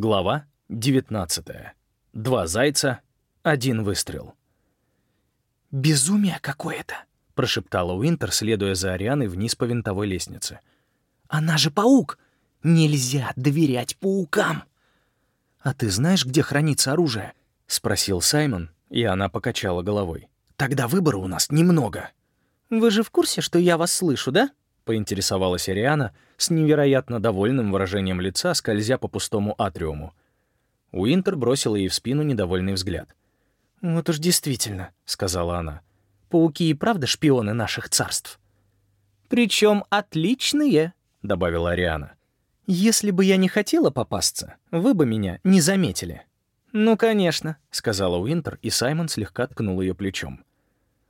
Глава 19. Два зайца, один выстрел. «Безумие какое-то!» — прошептала Уинтер, следуя за Арианой вниз по винтовой лестнице. «Она же паук! Нельзя доверять паукам!» «А ты знаешь, где хранится оружие?» — спросил Саймон, и она покачала головой. «Тогда выбора у нас немного». «Вы же в курсе, что я вас слышу, да?» — поинтересовалась Ариана с невероятно довольным выражением лица, скользя по пустому атриуму. Уинтер бросил ей в спину недовольный взгляд. «Вот уж действительно», — сказала она. «Пауки и правда шпионы наших царств». «Причем отличные», — добавила Ариана. «Если бы я не хотела попасться, вы бы меня не заметили». «Ну, конечно», — сказала Уинтер, и Саймон слегка ткнул ее плечом.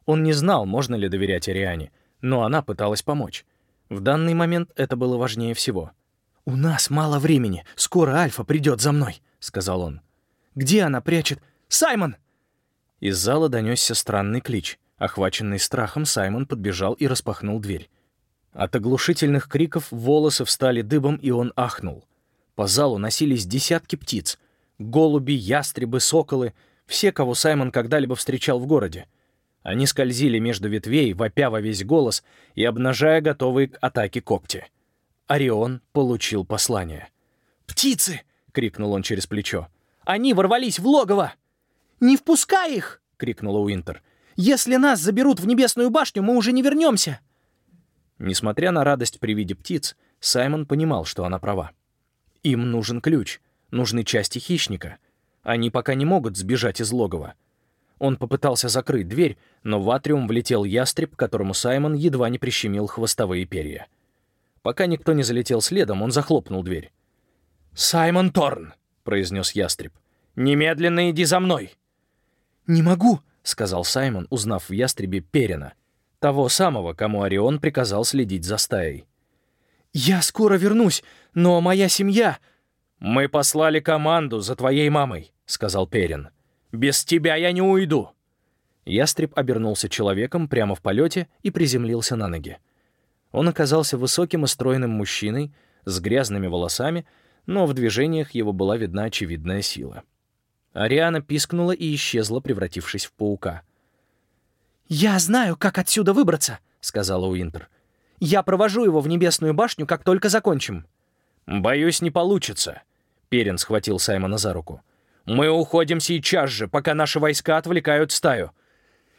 Он не знал, можно ли доверять Ариане, но она пыталась помочь. В данный момент это было важнее всего. «У нас мало времени. Скоро Альфа придет за мной», — сказал он. «Где она прячет? Саймон!» Из зала донесся странный клич. Охваченный страхом, Саймон подбежал и распахнул дверь. От оглушительных криков волосы встали дыбом, и он ахнул. По залу носились десятки птиц. Голуби, ястребы, соколы — все, кого Саймон когда-либо встречал в городе — они скользили между ветвей, вопя во весь голос и обнажая готовые к атаке когти. Орион получил послание. «Птицы!» — крикнул он через плечо. «Они ворвались в логово!» «Не впускай их!» — крикнула Уинтер. «Если нас заберут в небесную башню, мы уже не вернемся!» Несмотря на радость при виде птиц, Саймон понимал, что она права. Им нужен ключ, нужны части хищника. Они пока не могут сбежать из логова. Он попытался закрыть дверь, но в атриум влетел ястреб, которому Саймон едва не прищемил хвостовые перья. Пока никто не залетел следом, он захлопнул дверь. «Саймон Торн!» — произнес ястреб. «Немедленно иди за мной!» «Не могу!» — сказал Саймон, узнав в ястребе Перина, того самого, кому Орион приказал следить за стаей. «Я скоро вернусь, но моя семья...» «Мы послали команду за твоей мамой», — сказал Перин. Без тебя я не уйду!» Ястреб обернулся человеком прямо в полете и приземлился на ноги. Он оказался высоким и стройным мужчиной с грязными волосами, но в движениях его была видна очевидная сила. Ариана пискнула и исчезла, превратившись в паука. «Я знаю, как отсюда выбраться», — сказала Уинтер. «Я провожу его в небесную башню, как только закончим». «Боюсь, не получится», — Перин схватил Саймона за руку. Мы уходим сейчас же, пока наши войска отвлекают стаю».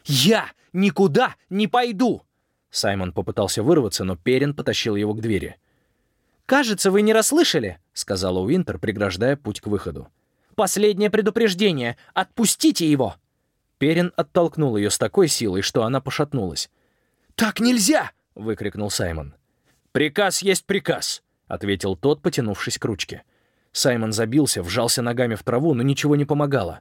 «Я никуда не пойду!» Саймон попытался вырваться, но Перин потащил его к двери. «Кажется, вы не расслышали», — сказала Уинтер, преграждая путь к выходу. «Последнее предупреждение! Отпустите его!» Перин оттолкнул ее с такой силой, что она пошатнулась. «Так нельзя!» — выкрикнул Саймон. «Приказ есть приказ», — ответил тот, потянувшись к ручке. Саймон забился, вжался ногами в траву, но ничего не помогало.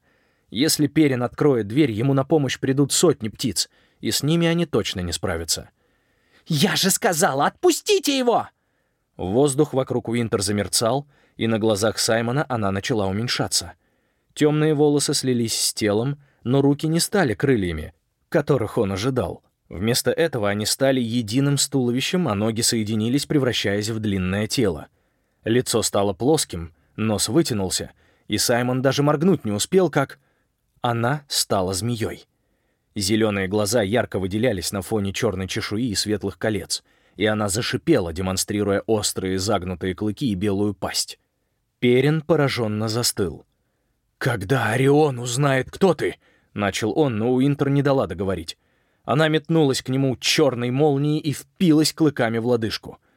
Если Перин откроет дверь, ему на помощь придут сотни птиц, и с ними они точно не справятся. «Я же сказала, отпустите его!» Воздух вокруг Уинтер замерцал, и на глазах Саймона она начала уменьшаться. Темные волосы слились с телом, но руки не стали крыльями, которых он ожидал. Вместо этого они стали единым с туловищем, а ноги соединились, превращаясь в длинное тело. Лицо стало плоским, Нос вытянулся, и Саймон даже моргнуть не успел, как... Она стала змеей. Зеленые глаза ярко выделялись на фоне черной чешуи и светлых колец, и она зашипела, демонстрируя острые загнутые клыки и белую пасть. Перин пораженно застыл. «Когда Орион узнает, кто ты!» — начал он, но Уинтер не дала договорить. Она метнулась к нему черной молнией и впилась клыками в лодыжку —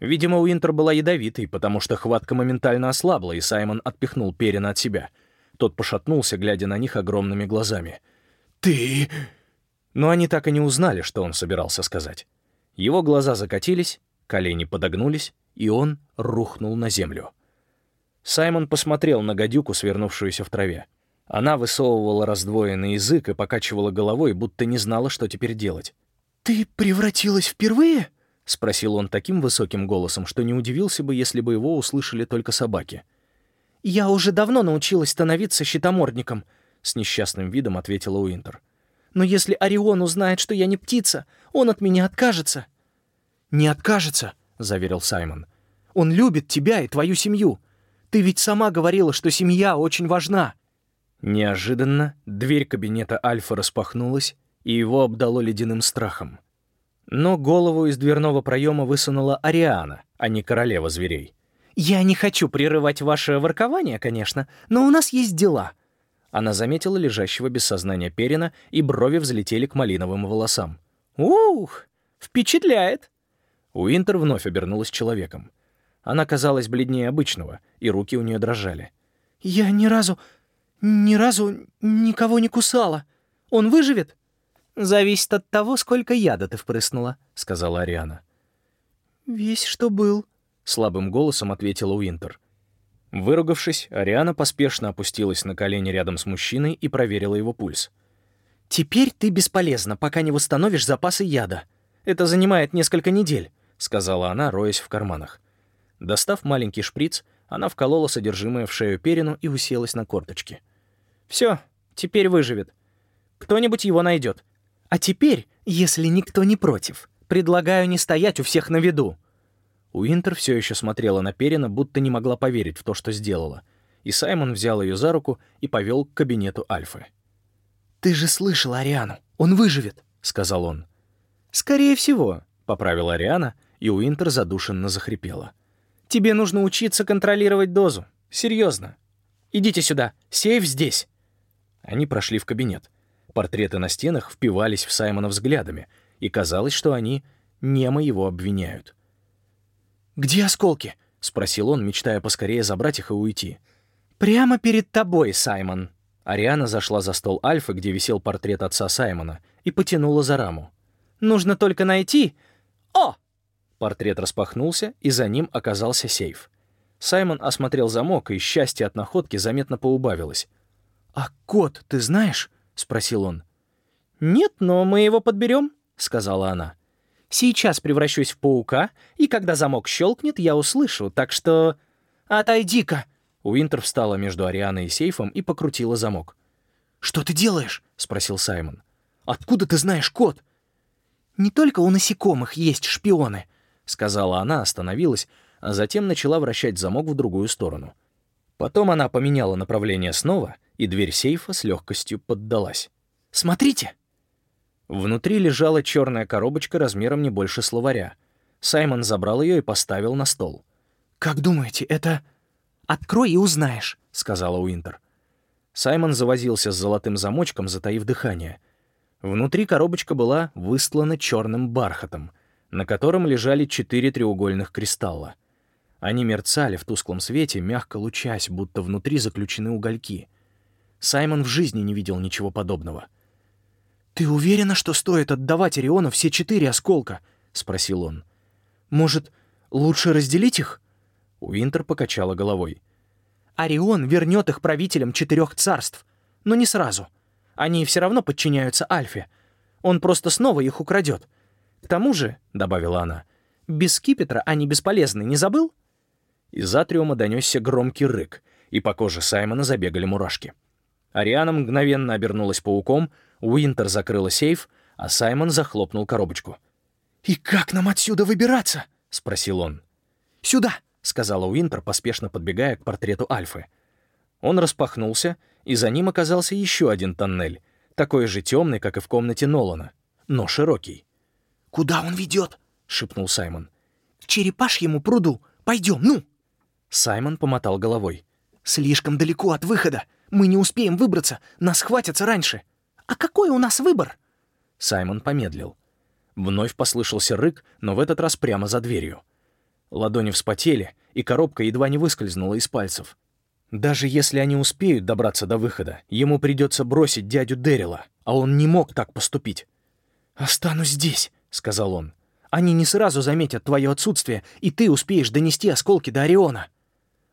Видимо, Уинтер была ядовитой, потому что хватка моментально ослабла, и Саймон отпихнул Перина от себя. Тот пошатнулся, глядя на них огромными глазами. «Ты...» Но они так и не узнали, что он собирался сказать. Его глаза закатились, колени подогнулись, и он рухнул на землю. Саймон посмотрел на гадюку, свернувшуюся в траве. Она высовывала раздвоенный язык и покачивала головой, будто не знала, что теперь делать. «Ты превратилась впервые?» — спросил он таким высоким голосом, что не удивился бы, если бы его услышали только собаки. «Я уже давно научилась становиться щитомордником», — с несчастным видом ответила Уинтер. «Но если Орион узнает, что я не птица, он от меня откажется». «Не откажется», — заверил Саймон. «Он любит тебя и твою семью. Ты ведь сама говорила, что семья очень важна». Неожиданно дверь кабинета Альфа распахнулась, и его обдало ледяным страхом. Но голову из дверного проема высунула Ариана, а не королева зверей. «Я не хочу прерывать ваше воркование, конечно, но у нас есть дела». Она заметила лежащего без сознания Перина, и брови взлетели к малиновым волосам. «Ух, впечатляет!» Уинтер вновь обернулась человеком. Она казалась бледнее обычного, и руки у нее дрожали. «Я ни разу, ни разу никого не кусала. Он выживет?» «Зависит от того, сколько яда ты впрыснула», — сказала Ариана. «Весь, что был», — слабым голосом ответила Уинтер. Выругавшись, Ариана поспешно опустилась на колени рядом с мужчиной и проверила его пульс. «Теперь ты бесполезна, пока не восстановишь запасы яда. Это занимает несколько недель», — сказала она, роясь в карманах. Достав маленький шприц, она вколола содержимое в шею Перину и уселась на корточки. «Все, теперь выживет. Кто-нибудь его найдет. А теперь, если никто не против, предлагаю не стоять у всех на виду». Уинтер все еще смотрела на Перина, будто не могла поверить в то, что сделала, и Саймон взял ее за руку и повел к кабинету Альфы. «Ты же слышал Ариану, он выживет», — сказал он. «Скорее всего», — поправила Ариана, и Уинтер задушенно захрипела. «Тебе нужно учиться контролировать дозу. Серьезно. Идите сюда, сейф здесь». Они прошли в кабинет. Портреты на стенах впивались в Саймона взглядами, и казалось, что они немо его обвиняют. «Где осколки?» — спросил он, мечтая поскорее забрать их и уйти. «Прямо перед тобой, Саймон». Ариана зашла за стол Альфы, где висел портрет отца Саймона, и потянула за раму. «Нужно только найти...» «О!» Портрет распахнулся, и за ним оказался сейф. Саймон осмотрел замок, и счастье от находки заметно поубавилось. «А код ты знаешь?» — спросил он. «Нет, но мы его подберем», — сказала она. «Сейчас превращусь в паука, и когда замок щелкнет, я услышу, так что...» «Отойди-ка!» Уинтер встала между Арианой и сейфом и покрутила замок. «Что ты делаешь?» — спросил Саймон. «Откуда ты знаешь код?» «Не только у насекомых есть шпионы», — сказала она, остановилась, а затем начала вращать замок в другую сторону. Потом она поменяла направление снова, и дверь сейфа с легкостью поддалась. «Смотрите!» Внутри лежала черная коробочка размером не больше словаря. Саймон забрал ее и поставил на стол. «Как думаете, это...» «Открой и узнаешь», — сказала Уинтер. Саймон завозился с золотым замочком, затаив дыхание. Внутри коробочка была выстлана черным бархатом, на котором лежали четыре треугольных кристалла. Они мерцали в тусклом свете, мягко лучась, будто внутри заключены угольки. Саймон в жизни не видел ничего подобного. «Ты уверена, что стоит отдавать Ориону все четыре осколка?» — спросил он. «Может, лучше разделить их?» Уинтер покачала головой. «Орион вернет их правителям четырех царств, но не сразу. Они все равно подчиняются Альфе. Он просто снова их украдет. К тому же, — добавила она, — без скипетра они бесполезны, не забыл?» Из атриума донесся громкий рык, и по коже Саймона забегали мурашки. Ариана мгновенно обернулась пауком, Уинтер закрыла сейф, а Саймон захлопнул коробочку. «И как нам отсюда выбираться?» — спросил он. «Сюда!» — сказала Уинтер, поспешно подбегая к портрету Альфы. Он распахнулся, и за ним оказался еще один тоннель, такой же темный, как и в комнате Нолана, но широкий. «Куда он ведет?» — шепнул Саймон. «К черепашьему пруду. Пойдем, ну!» Саймон помотал головой. «Слишком далеко от выхода. Мы не успеем выбраться. Нас хватятся раньше». «А какой у нас выбор?» Саймон помедлил. Вновь послышался рык, но в этот раз прямо за дверью. Ладони вспотели, и коробка едва не выскользнула из пальцев. Даже если они успеют добраться до выхода, ему придется бросить дядю Дэрила, а он не мог так поступить. «Останусь здесь», — сказал он. «Они не сразу заметят твое отсутствие, и ты успеешь донести осколки до Ориона».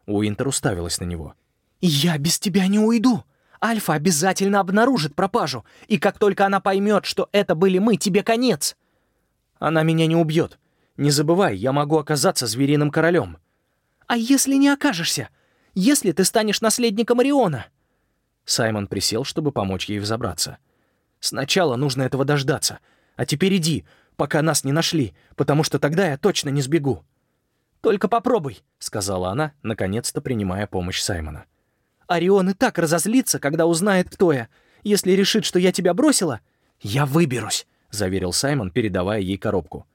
Уинтер уставилась на него. «Я без тебя не уйду. Альфа обязательно обнаружит пропажу, и как только она поймет, что это были мы, тебе конец». «Она меня не убьет. Не забывай, я могу оказаться звериным королем». «А если не окажешься? Если ты станешь наследником Ориона?» Саймон присел, чтобы помочь ей взобраться. «Сначала нужно этого дождаться. А теперь иди, пока нас не нашли, потому что тогда я точно не сбегу». «Только попробуй», — сказала она, наконец-то принимая помощь Саймона. «Орион и так разозлится, когда узнает, кто я. Если решит, что я тебя бросила, я выберусь», — заверил Саймон, передавая ей коробку.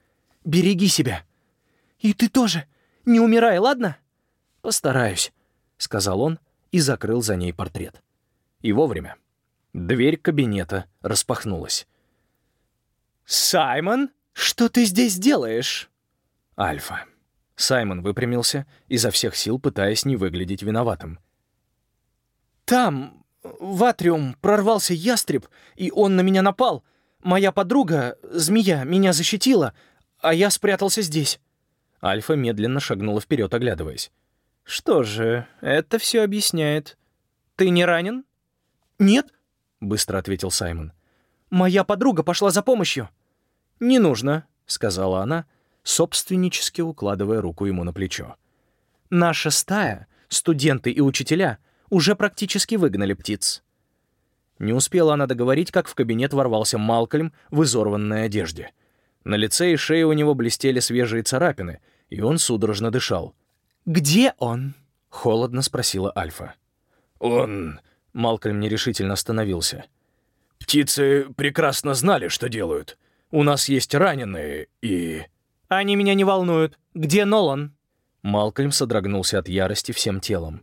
«Береги себя». «И ты тоже. Не умирай, ладно?» «Постараюсь», — сказал он и закрыл за ней портрет. И вовремя. Дверь кабинета распахнулась. «Саймон, что ты здесь делаешь?» «Альфа». Саймон выпрямился, изо всех сил пытаясь не выглядеть виноватым. «Там, в атриум, прорвался ястреб, и он на меня напал. Моя подруга, змея, меня защитила, а я спрятался здесь». Альфа медленно шагнула вперед, оглядываясь. «Что же, это все объясняет. Ты не ранен?» «Нет», — быстро ответил Саймон. «Моя подруга пошла за помощью». «Не нужно», — сказала она, собственнически укладывая руку ему на плечо. «Наша стая, студенты и учителя, уже практически выгнали птиц». Не успела она договорить, как в кабинет ворвался Малкольм в изорванной одежде. На лице и шее у него блестели свежие царапины, и он судорожно дышал. «Где он?» — холодно спросила Альфа. «Он...» — Малкольм нерешительно остановился. «Птицы прекрасно знали, что делают. У нас есть раненые, и...» «Они меня не волнуют. Где Нолан?» Малкольм содрогнулся от ярости всем телом.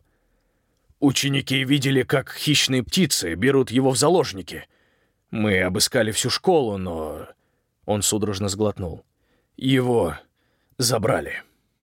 «Ученики видели, как хищные птицы берут его в заложники. Мы обыскали всю школу, но...» Он судорожно сглотнул. «Его забрали».